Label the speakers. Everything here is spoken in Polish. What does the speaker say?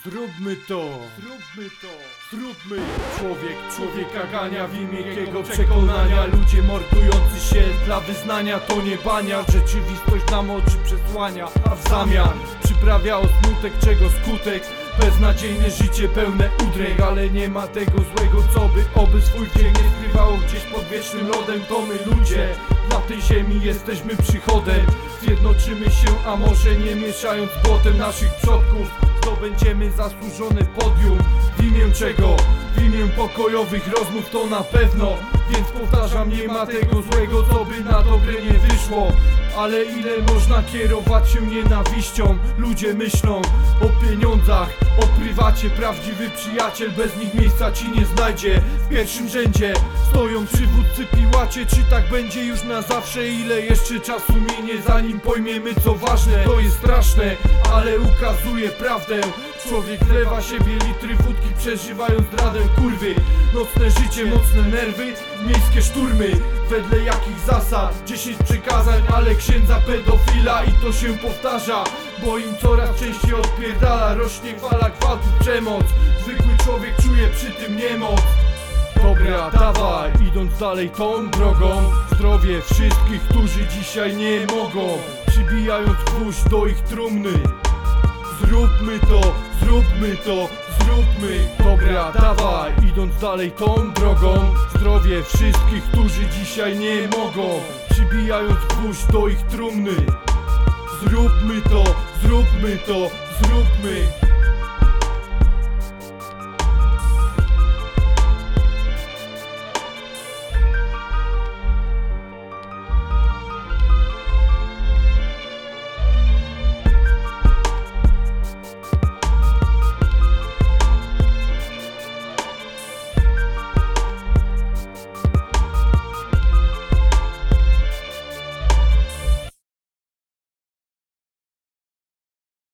Speaker 1: Zróbmy to, zróbmy to, zróbmy. Człowiek człowieka gania w imię jakiego przekonania. Ludzie mordujący się dla wyznania. To nie bania. Rzeczywistość nam oczy przesłania, a w zamian Przyprawia o smutek czego skutek? Beznadziejne życie pełne udręk Ale nie ma tego złego co by oby swój dzień nie skrywało gdzieś pod wiecznym lodem. To my ludzie, na tej ziemi jesteśmy przychodem. Zjednoczymy się, a może nie mieszając błotem naszych przodków Zdobędziemy zasłużone podium W imię czego? W imię pokojowych rozmów to na pewno Więc powtarzam, nie ma tego złego, co by na dobre nie wyszło. Ale ile można kierować się nienawiścią? Ludzie myślą o pieniądzach, o prywacie. Prawdziwy przyjaciel bez nich miejsca ci nie znajdzie. W pierwszym rzędzie stoją przywódcy piłacie. Czy tak będzie już na zawsze? Ile jeszcze czasu minie zanim pojmiemy co ważne? To jest straszne, ale ukazuje prawdę. Człowiek wlewa siebie litry wódki przeżywając zdradę kurwy Nocne życie, mocne nerwy, miejskie szturmy Wedle jakich zasad? 10 przykazań, ale księdza pedofila I to się powtarza, bo im coraz częściej odpierdala Rośnie fala gwałtu, przemoc. Zwykły człowiek czuje przy tym niemoc. Dobra, dawaj, idąc dalej tą drogą. Zdrowie wszystkich, którzy dzisiaj nie mogą Przybijając gwóźdź do ich trumny. Zróbmy to, zróbmy to, zróbmy. Dobra, dawaj, idąc dalej tą drogą. Zdrowie wszystkich, którzy dzisiaj nie mogą. Przybijając gwóźdź do ich trumny. Zróbmy to, zróbmy to, zróbmy